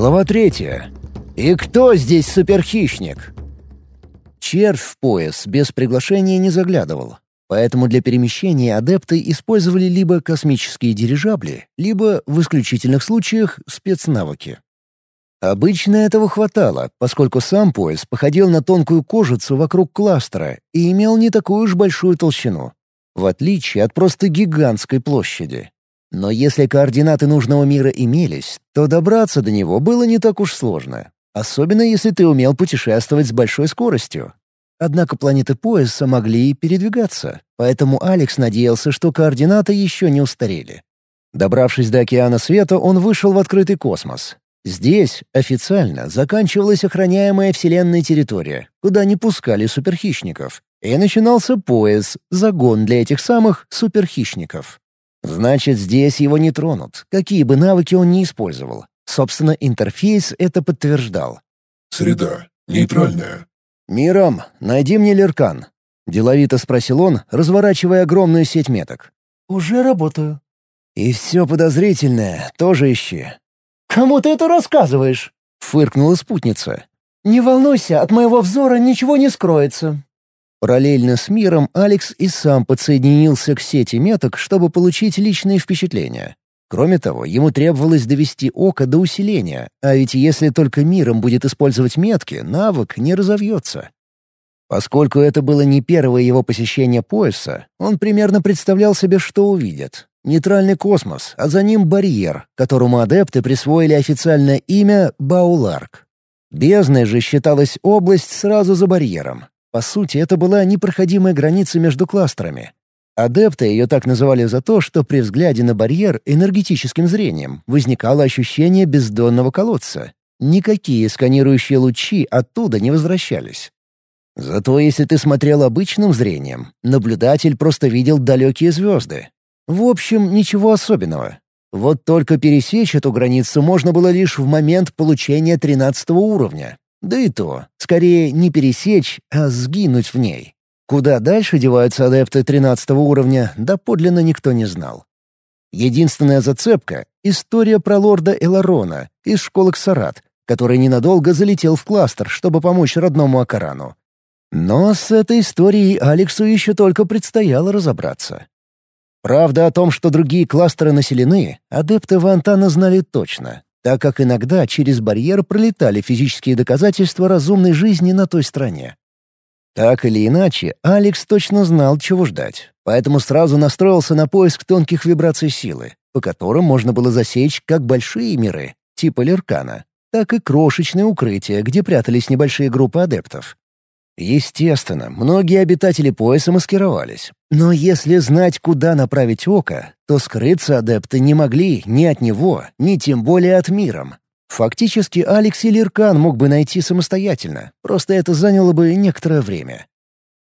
Глава третья. И кто здесь суперхищник? Червь в пояс без приглашения не заглядывал, поэтому для перемещения адепты использовали либо космические дирижабли, либо, в исключительных случаях, спецнавыки. Обычно этого хватало, поскольку сам пояс походил на тонкую кожицу вокруг кластера и имел не такую уж большую толщину, в отличие от просто гигантской площади. Но если координаты нужного мира имелись, то добраться до него было не так уж сложно, особенно если ты умел путешествовать с большой скоростью. Однако планеты пояса могли передвигаться, поэтому Алекс надеялся, что координаты еще не устарели. Добравшись до океана света, он вышел в открытый космос. Здесь официально заканчивалась охраняемая Вселенной территория, куда не пускали суперхищников, и начинался пояс, загон для этих самых суперхищников. Значит, здесь его не тронут, какие бы навыки он ни использовал. Собственно, интерфейс это подтверждал. «Среда. Нейтральная». «Миром, найди мне Леркан», — деловито спросил он, разворачивая огромную сеть меток. «Уже работаю». «И все подозрительное тоже ищи». «Кому ты это рассказываешь?» — фыркнула спутница. «Не волнуйся, от моего взора ничего не скроется. Параллельно с миром Алекс и сам подсоединился к сети меток, чтобы получить личные впечатления. Кроме того, ему требовалось довести око до усиления, а ведь если только миром будет использовать метки, навык не разовьется. Поскольку это было не первое его посещение пояса, он примерно представлял себе, что увидит. Нейтральный космос, а за ним барьер, которому адепты присвоили официальное имя Бауларк. Бездной же считалась область сразу за барьером, по сути, это была непроходимая граница между кластерами. Адепты ее так называли за то, что при взгляде на барьер энергетическим зрением возникало ощущение бездонного колодца. Никакие сканирующие лучи оттуда не возвращались. Зато если ты смотрел обычным зрением, наблюдатель просто видел далекие звезды. В общем, ничего особенного. Вот только пересечь эту границу можно было лишь в момент получения 13 уровня, да и то, скорее не пересечь, а сгинуть в ней. Куда дальше деваются адепты 13 уровня, да подлинно никто не знал. Единственная зацепка — история про лорда Эларона из школы Ксарат, который ненадолго залетел в кластер, чтобы помочь родному Акарану. Но с этой историей Алексу еще только предстояло разобраться. Правда о том, что другие кластеры населены, адепты Вантана знали точно, так как иногда через барьер пролетали физические доказательства разумной жизни на той стороне. Так или иначе, Алекс точно знал, чего ждать, поэтому сразу настроился на поиск тонких вибраций силы, по которым можно было засечь как большие миры, типа Леркана, так и крошечные укрытия, где прятались небольшие группы адептов. Естественно, многие обитатели пояса маскировались. Но если знать, куда направить око, то скрыться адепты не могли ни от него, ни тем более от миром. Фактически Алекс или Иркан мог бы найти самостоятельно, просто это заняло бы некоторое время.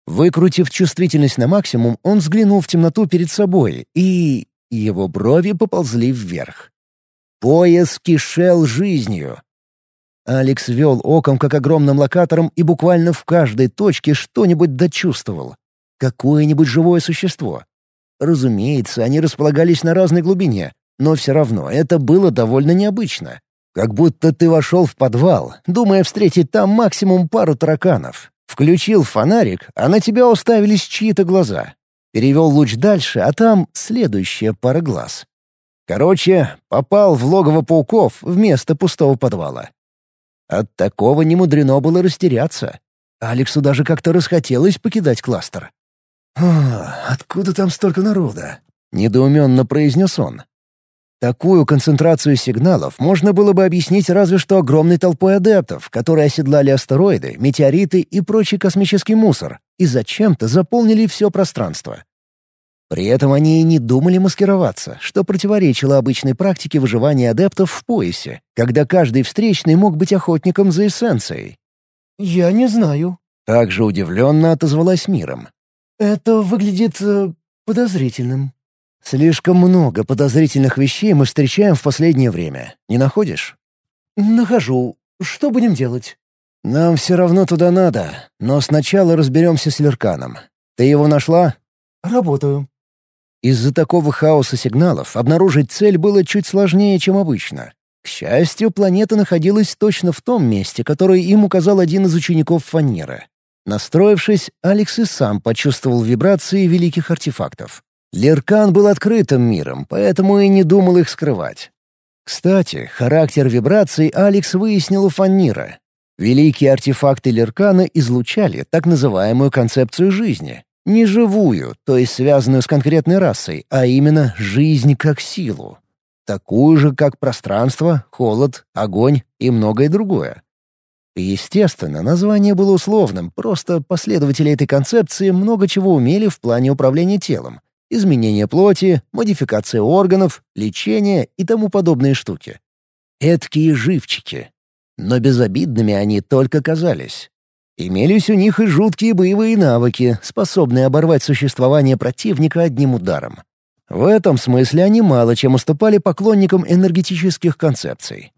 Выкрутив чувствительность на максимум, он взглянул в темноту перед собой, и... его брови поползли вверх. Пояс кишел жизнью. Алекс вел оком как огромным локатором и буквально в каждой точке что-нибудь дочувствовал. Какое-нибудь живое существо. Разумеется, они располагались на разной глубине, но все равно это было довольно необычно. Как будто ты вошел в подвал, думая встретить там максимум пару тараканов. Включил фонарик, а на тебя уставились чьи-то глаза. Перевел луч дальше, а там следующая пара глаз. Короче, попал в логово пауков вместо пустого подвала. От такого не мудрено было растеряться. Алексу даже как-то расхотелось покидать кластер. «Откуда там столько народа?» — недоуменно произнес он. Такую концентрацию сигналов можно было бы объяснить разве что огромной толпой адептов, которые оседлали астероиды, метеориты и прочий космический мусор, и зачем-то заполнили все пространство. При этом они и не думали маскироваться, что противоречило обычной практике выживания адептов в поясе, когда каждый встречный мог быть охотником за эссенцией. «Я не знаю». Также удивленно отозвалась миром. «Это выглядит... Э, подозрительным». «Слишком много подозрительных вещей мы встречаем в последнее время. Не находишь?» «Нахожу. Что будем делать?» «Нам все равно туда надо, но сначала разберемся с Лерканом. Ты его нашла?» «Работаю». Из-за такого хаоса сигналов обнаружить цель было чуть сложнее, чем обычно. К счастью, планета находилась точно в том месте, которое им указал один из учеников Фанера. Настроившись, Алекс и сам почувствовал вибрации великих артефактов. Леркан был открытым миром, поэтому и не думал их скрывать. Кстати, характер вибраций Алекс выяснил у Фаннира. Великие артефакты Леркана излучали так называемую концепцию жизни. Не живую, то есть связанную с конкретной расой, а именно жизнь как силу. Такую же, как пространство, холод, огонь и многое другое. Естественно, название было условным, просто последователи этой концепции много чего умели в плане управления телом. Изменение плоти, модификация органов, лечение и тому подобные штуки. Эдкие живчики. Но безобидными они только казались. Имелись у них и жуткие боевые навыки, способные оборвать существование противника одним ударом. В этом смысле они мало чем уступали поклонникам энергетических концепций.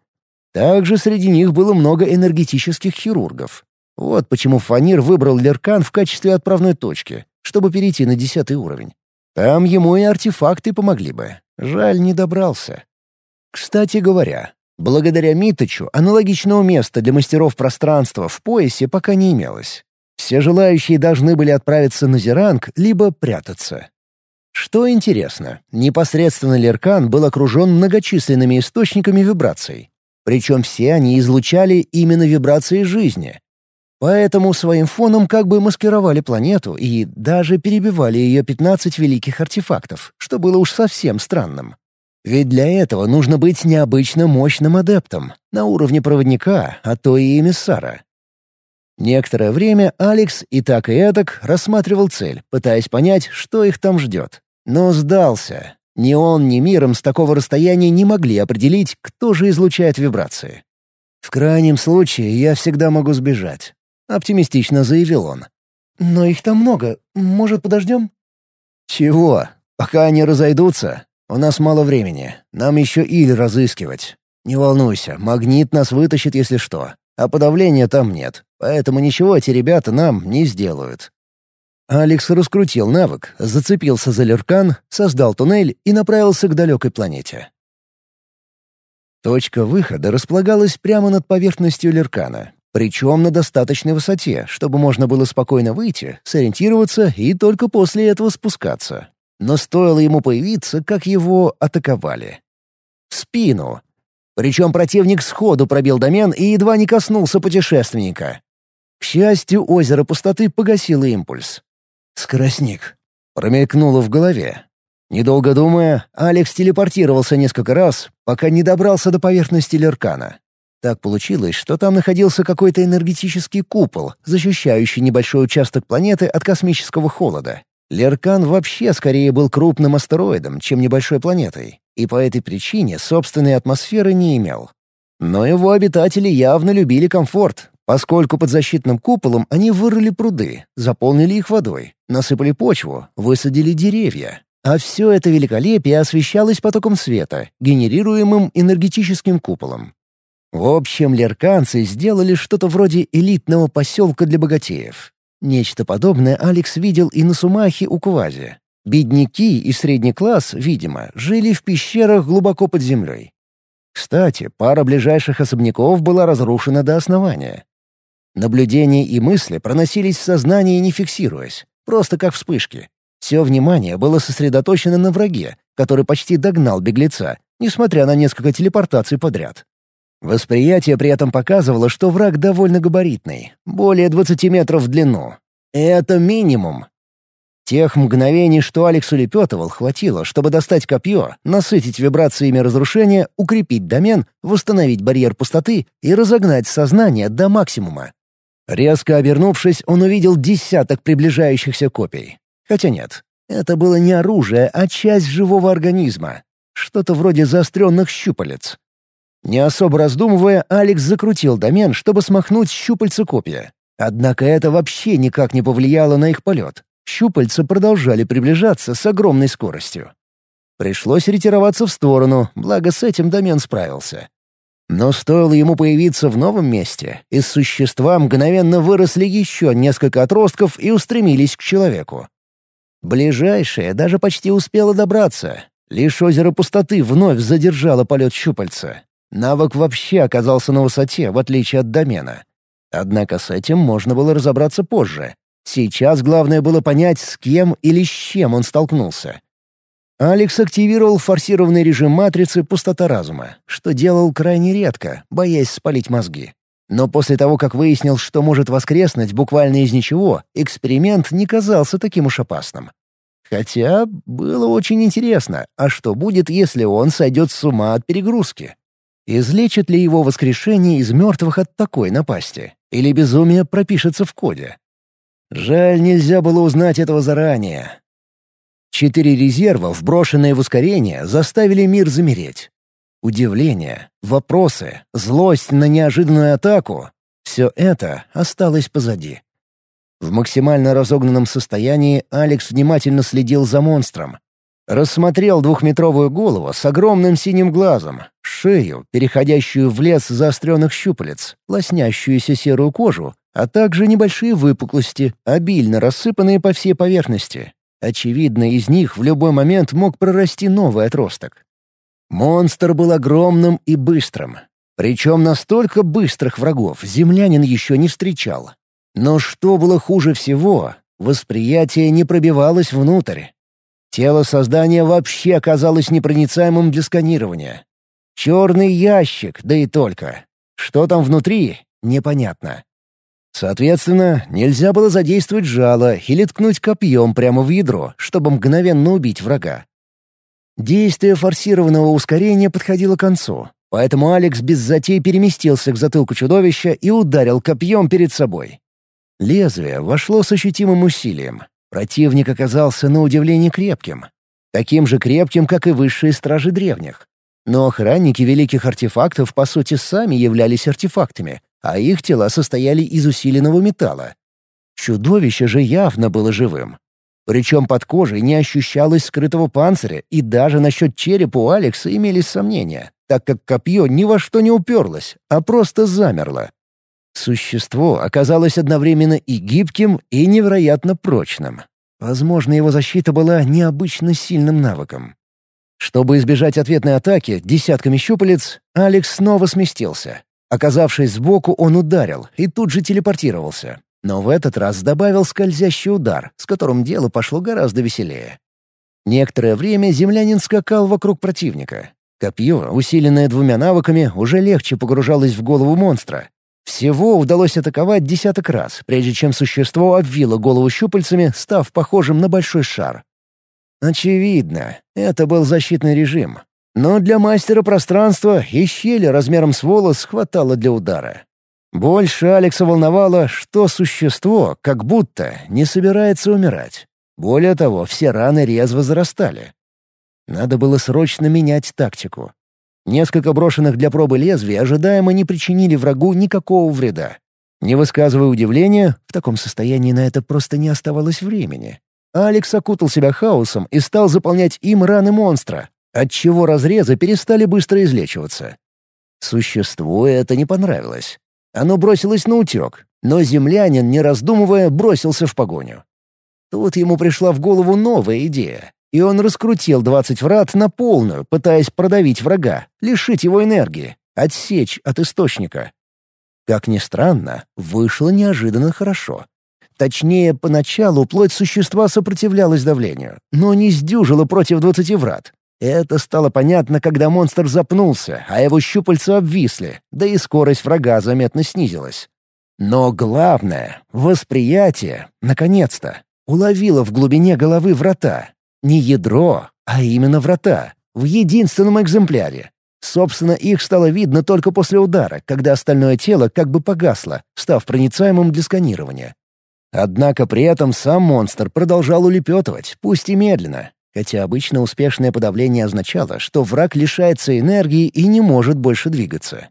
Также среди них было много энергетических хирургов. Вот почему Фанир выбрал Леркан в качестве отправной точки, чтобы перейти на десятый уровень. Там ему и артефакты помогли бы. Жаль, не добрался. Кстати говоря, благодаря Миточу аналогичного места для мастеров пространства в поясе пока не имелось. Все желающие должны были отправиться на Зеранг либо прятаться. Что интересно, непосредственно Леркан был окружен многочисленными источниками вибраций. Причем все они излучали именно вибрации жизни. Поэтому своим фоном как бы маскировали планету и даже перебивали ее 15 великих артефактов, что было уж совсем странным. Ведь для этого нужно быть необычно мощным адептом, на уровне проводника, а то и эмиссара. Некоторое время Алекс и так и этак рассматривал цель, пытаясь понять, что их там ждет. Но сдался. Ни он, ни миром с такого расстояния не могли определить, кто же излучает вибрации. «В крайнем случае я всегда могу сбежать», — оптимистично заявил он. «Но их там много. Может, подождем?» «Чего? Пока они разойдутся? У нас мало времени. Нам еще Иль разыскивать. Не волнуйся, магнит нас вытащит, если что. А подавления там нет, поэтому ничего эти ребята нам не сделают. Алекс раскрутил навык, зацепился за леркан, создал туннель и направился к далекой планете. Точка выхода располагалась прямо над поверхностью леркана, причем на достаточной высоте, чтобы можно было спокойно выйти, сориентироваться и только после этого спускаться. Но стоило ему появиться, как его атаковали. В спину. Причем противник сходу пробил домен и едва не коснулся путешественника. К счастью, озеро пустоты погасило импульс. «Скоростник», — промелькнуло в голове. Недолго думая, Алекс телепортировался несколько раз, пока не добрался до поверхности Леркана. Так получилось, что там находился какой-то энергетический купол, защищающий небольшой участок планеты от космического холода. Леркан вообще скорее был крупным астероидом, чем небольшой планетой, и по этой причине собственной атмосферы не имел. Но его обитатели явно любили комфорт, Поскольку под защитным куполом они вырыли пруды, заполнили их водой, насыпали почву, высадили деревья. А все это великолепие освещалось потоком света, генерируемым энергетическим куполом. В общем, лерканцы сделали что-то вроде элитного поселка для богатеев. Нечто подобное Алекс видел и на Сумахе у Квази. Бедняки и средний класс, видимо, жили в пещерах глубоко под землей. Кстати, пара ближайших особняков была разрушена до основания. Наблюдения и мысли проносились в сознании, не фиксируясь, просто как вспышки. Все внимание было сосредоточено на враге, который почти догнал беглеца, несмотря на несколько телепортаций подряд. Восприятие при этом показывало, что враг довольно габаритный, более 20 метров в длину. Это минимум. Тех мгновений, что Алекс улепетывал, хватило, чтобы достать копье, насытить вибрациями разрушения, укрепить домен, восстановить барьер пустоты и разогнать сознание до максимума. Резко обернувшись, он увидел десяток приближающихся копий. Хотя нет, это было не оружие, а часть живого организма. Что-то вроде заостренных щупалец. Не особо раздумывая, Алекс закрутил домен, чтобы смахнуть щупальца копья. Однако это вообще никак не повлияло на их полет. Щупальца продолжали приближаться с огромной скоростью. Пришлось ретироваться в сторону, благо с этим домен справился. Но стоило ему появиться в новом месте, из существа мгновенно выросли еще несколько отростков и устремились к человеку. Ближайшее даже почти успело добраться. Лишь озеро пустоты вновь задержало полет щупальца. Навык вообще оказался на высоте, в отличие от домена. Однако с этим можно было разобраться позже. Сейчас главное было понять, с кем или с чем он столкнулся. Алекс активировал форсированный режим матрицы «Пустота разума», что делал крайне редко, боясь спалить мозги. Но после того, как выяснил, что может воскреснуть буквально из ничего, эксперимент не казался таким уж опасным. Хотя было очень интересно, а что будет, если он сойдет с ума от перегрузки? Излечит ли его воскрешение из мертвых от такой напасти? Или безумие пропишется в коде? Жаль, нельзя было узнать этого заранее. Четыре резерва, вброшенные в ускорение, заставили мир замереть. Удивление, вопросы, злость на неожиданную атаку — все это осталось позади. В максимально разогнанном состоянии Алекс внимательно следил за монстром. Рассмотрел двухметровую голову с огромным синим глазом, шею, переходящую в лес заостренных щупалец, лоснящуюся серую кожу, а также небольшие выпуклости, обильно рассыпанные по всей поверхности. Очевидно, из них в любой момент мог прорасти новый отросток. Монстр был огромным и быстрым. Причем настолько быстрых врагов землянин еще не встречал. Но что было хуже всего, восприятие не пробивалось внутрь. Тело создания вообще оказалось непроницаемым для сканирования. Черный ящик, да и только. Что там внутри, непонятно. Соответственно, нельзя было задействовать жало или ткнуть копьем прямо в ядро, чтобы мгновенно убить врага. Действие форсированного ускорения подходило к концу, поэтому Алекс без затей переместился к затылку чудовища и ударил копьем перед собой. Лезвие вошло с ощутимым усилием. Противник оказался на удивление крепким. Таким же крепким, как и высшие стражи древних. Но охранники великих артефактов по сути сами являлись артефактами, а их тела состояли из усиленного металла. Чудовище же явно было живым. Причем под кожей не ощущалось скрытого панциря, и даже насчет черепа у Алекса имелись сомнения, так как копье ни во что не уперлось, а просто замерло. Существо оказалось одновременно и гибким, и невероятно прочным. Возможно, его защита была необычно сильным навыком. Чтобы избежать ответной атаки десятками щупалец, Алекс снова сместился. Оказавшись сбоку, он ударил и тут же телепортировался. Но в этот раз добавил скользящий удар, с которым дело пошло гораздо веселее. Некоторое время землянин скакал вокруг противника. Копье, усиленное двумя навыками, уже легче погружалось в голову монстра. Всего удалось атаковать десяток раз, прежде чем существо обвило голову щупальцами, став похожим на большой шар. Очевидно, это был защитный режим. Но для мастера пространства и щели размером с волос хватало для удара. Больше Алекса волновало, что существо как будто не собирается умирать. Более того, все раны резво зарастали. Надо было срочно менять тактику. Несколько брошенных для пробы лезвий ожидаемо не причинили врагу никакого вреда. Не высказывая удивления, в таком состоянии на это просто не оставалось времени. Алекс окутал себя хаосом и стал заполнять им раны монстра, отчего разрезы перестали быстро излечиваться. Существу это не понравилось. Оно бросилось на утек, но землянин, не раздумывая, бросился в погоню. Тут ему пришла в голову новая идея, и он раскрутил двадцать врат на полную, пытаясь продавить врага, лишить его энергии, отсечь от источника. Как ни странно, вышло неожиданно хорошо. Точнее, поначалу плоть существа сопротивлялась давлению, но не сдюжила против двадцати врат. Это стало понятно, когда монстр запнулся, а его щупальца обвисли, да и скорость врага заметно снизилась. Но главное — восприятие, наконец-то, уловило в глубине головы врата. Не ядро, а именно врата, в единственном экземпляре. Собственно, их стало видно только после удара, когда остальное тело как бы погасло, став проницаемым для сканирования. Однако при этом сам монстр продолжал улепетывать, пусть и медленно, хотя обычно успешное подавление означало, что враг лишается энергии и не может больше двигаться.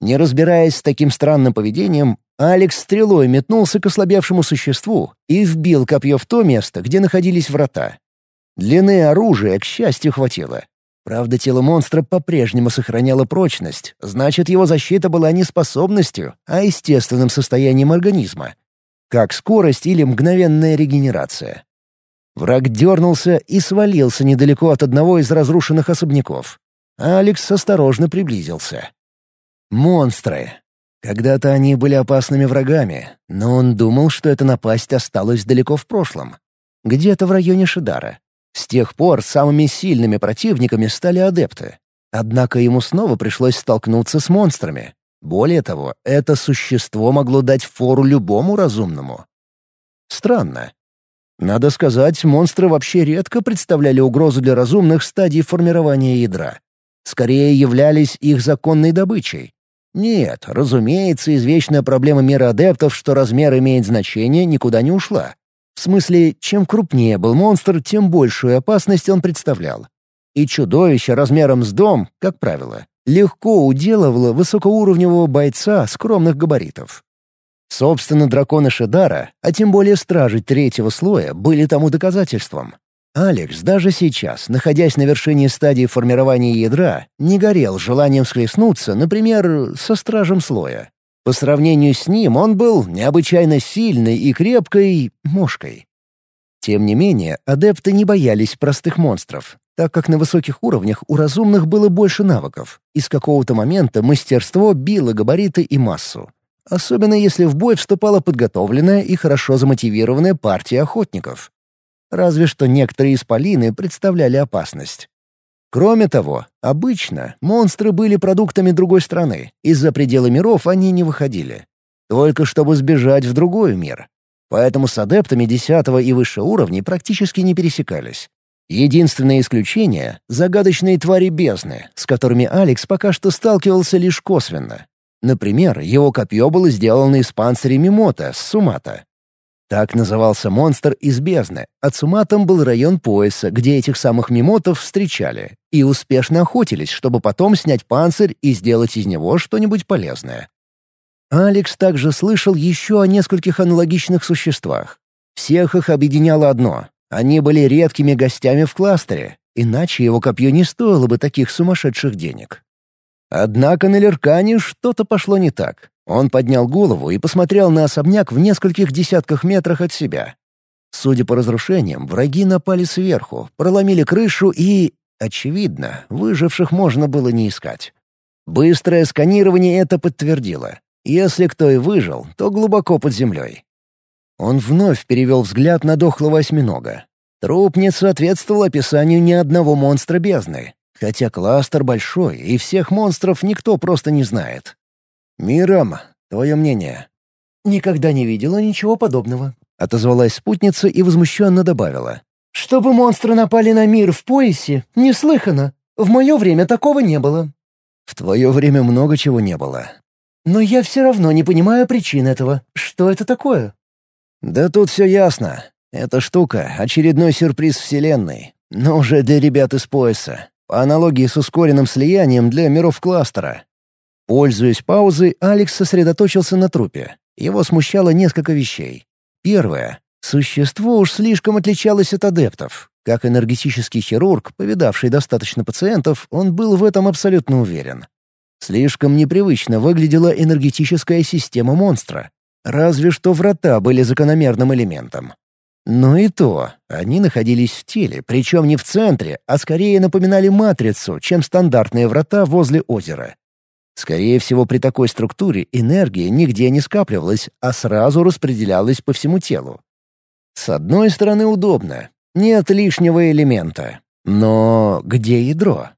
Не разбираясь с таким странным поведением, Алекс стрелой метнулся к ослабевшему существу и вбил копье в то место, где находились врата. Длины оружия, к счастью, хватило. Правда, тело монстра по-прежнему сохраняло прочность, значит, его защита была не способностью, а естественным состоянием организма. Как скорость или мгновенная регенерация. Враг дернулся и свалился недалеко от одного из разрушенных особняков. Алекс осторожно приблизился. Монстры. Когда-то они были опасными врагами, но он думал, что эта напасть осталась далеко в прошлом. Где-то в районе Шидара. С тех пор самыми сильными противниками стали адепты. Однако ему снова пришлось столкнуться с монстрами. Более того, это существо могло дать фору любому разумному. Странно. Надо сказать, монстры вообще редко представляли угрозу для разумных стадий формирования ядра. Скорее являлись их законной добычей. Нет, разумеется, извечная проблема мира адептов, что размер имеет значение, никуда не ушла. В смысле, чем крупнее был монстр, тем большую опасность он представлял. И чудовище размером с дом, как правило, легко уделывало высокоуровневого бойца скромных габаритов. Собственно, драконы Шедара, а тем более стражи третьего слоя, были тому доказательством. Алекс даже сейчас, находясь на вершине стадии формирования ядра, не горел желанием схлестнуться, например, со стражем слоя. По сравнению с ним он был необычайно сильной и крепкой мушкой. Тем не менее, адепты не боялись простых монстров, так как на высоких уровнях у разумных было больше навыков, и с какого-то момента мастерство било габариты и массу. Особенно если в бой вступала подготовленная и хорошо замотивированная партия охотников. Разве что некоторые исполины представляли опасность. Кроме того, обычно монстры были продуктами другой страны, и за пределы миров они не выходили. Только чтобы сбежать в другой мир. Поэтому с адептами десятого и выше уровней практически не пересекались. Единственное исключение — загадочные твари бездны, с которыми Алекс пока что сталкивался лишь косвенно. Например, его копье было сделано из панциря Мимота с Сумата, так назывался монстр из бездны, а Цуматом был район пояса, где этих самых мимотов встречали, и успешно охотились, чтобы потом снять панцирь и сделать из него что-нибудь полезное. Алекс также слышал еще о нескольких аналогичных существах. Всех их объединяло одно — они были редкими гостями в кластере, иначе его копье не стоило бы таких сумасшедших денег. Однако на Леркане что-то пошло не так. Он поднял голову и посмотрел на особняк в нескольких десятках метрах от себя. Судя по разрушениям, враги напали сверху, проломили крышу и, очевидно, выживших можно было не искать. Быстрое сканирование это подтвердило. Если кто и выжил, то глубоко под землей. Он вновь перевел взгляд на дохлого осьминога. Труп не соответствовал описанию ни одного монстра бездны, хотя кластер большой, и всех монстров никто просто не знает. «Мирам, твое мнение?» «Никогда не видела ничего подобного», — отозвалась спутница и возмущенно добавила. «Чтобы монстры напали на мир в поясе, неслыханно. В мое время такого не было». «В твое время много чего не было». «Но я все равно не понимаю причин этого. Что это такое?» «Да тут все ясно. Эта штука — очередной сюрприз Вселенной, но уже для ребят из пояса, по аналогии с ускоренным слиянием для миров кластера. Пользуясь паузой, Алекс сосредоточился на трупе. Его смущало несколько вещей. Первое. Существо уж слишком отличалось от адептов. Как энергетический хирург, повидавший достаточно пациентов, он был в этом абсолютно уверен. Слишком непривычно выглядела энергетическая система монстра. Разве что врата были закономерным элементом. Но и то, они находились в теле, причем не в центре, а скорее напоминали матрицу, чем стандартные врата возле озера. Скорее всего, при такой структуре энергия нигде не скапливалась, а сразу распределялась по всему телу. С одной стороны, удобно. Нет лишнего элемента. Но где ядро?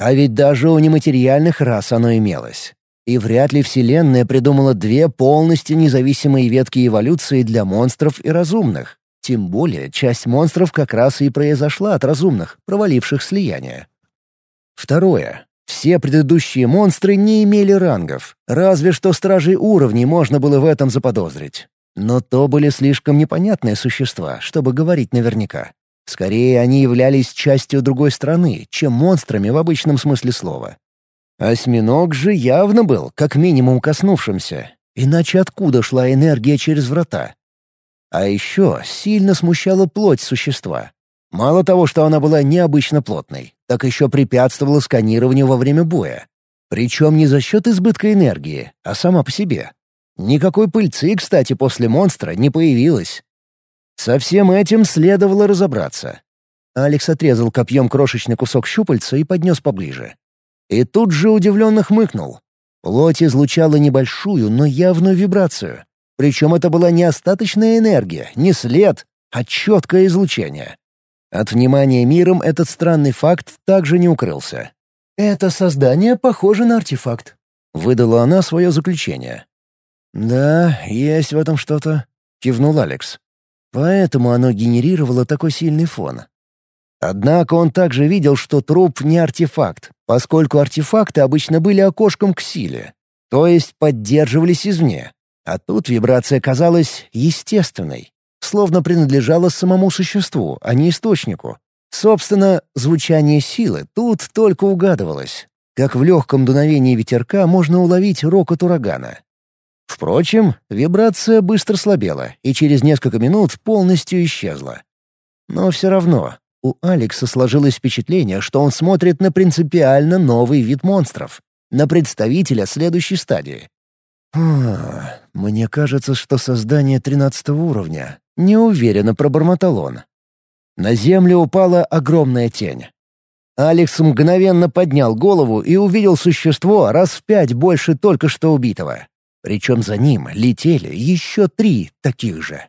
А ведь даже у нематериальных рас оно имелось. И вряд ли Вселенная придумала две полностью независимые ветки эволюции для монстров и разумных. Тем более, часть монстров как раз и произошла от разумных, проваливших слияние. Второе. Все предыдущие монстры не имели рангов, разве что стражей уровней можно было в этом заподозрить. Но то были слишком непонятные существа, чтобы говорить наверняка. Скорее, они являлись частью другой страны, чем монстрами в обычном смысле слова. Осьминог же явно был, как минимум, коснувшимся. Иначе откуда шла энергия через врата? А еще сильно смущала плоть существа. Мало того, что она была необычно плотной, так еще препятствовала сканированию во время боя. Причем не за счет избытка энергии, а сама по себе. Никакой пыльцы, кстати, после монстра не появилось. Со всем этим следовало разобраться. Алекс отрезал копьем крошечный кусок щупальца и поднес поближе. И тут же удивленно хмыкнул. Плоть излучала небольшую, но явную вибрацию. Причем это была не остаточная энергия, не след, а четкое излучение. От внимания миром этот странный факт также не укрылся. «Это создание похоже на артефакт», — выдала она свое заключение. «Да, есть в этом что-то», — кивнул Алекс. «Поэтому оно генерировало такой сильный фон. Однако он также видел, что труп не артефакт, поскольку артефакты обычно были окошком к силе, то есть поддерживались извне. А тут вибрация казалась естественной, словно принадлежала самому существу, а не источнику. Собственно, звучание силы тут только угадывалось. Как в легком дуновении ветерка можно уловить рокот урагана. Впрочем, вибрация быстро слабела и через несколько минут полностью исчезла. Но все равно у Алекса сложилось впечатление, что он смотрит на принципиально новый вид монстров, на представителя следующей стадии. «А, мне кажется, что создание тринадцатого уровня», — неуверенно пробормотал он. На землю упала огромная тень. Алекс мгновенно поднял голову и увидел существо раз в пять больше только что убитого. Причем за ним летели еще три таких же.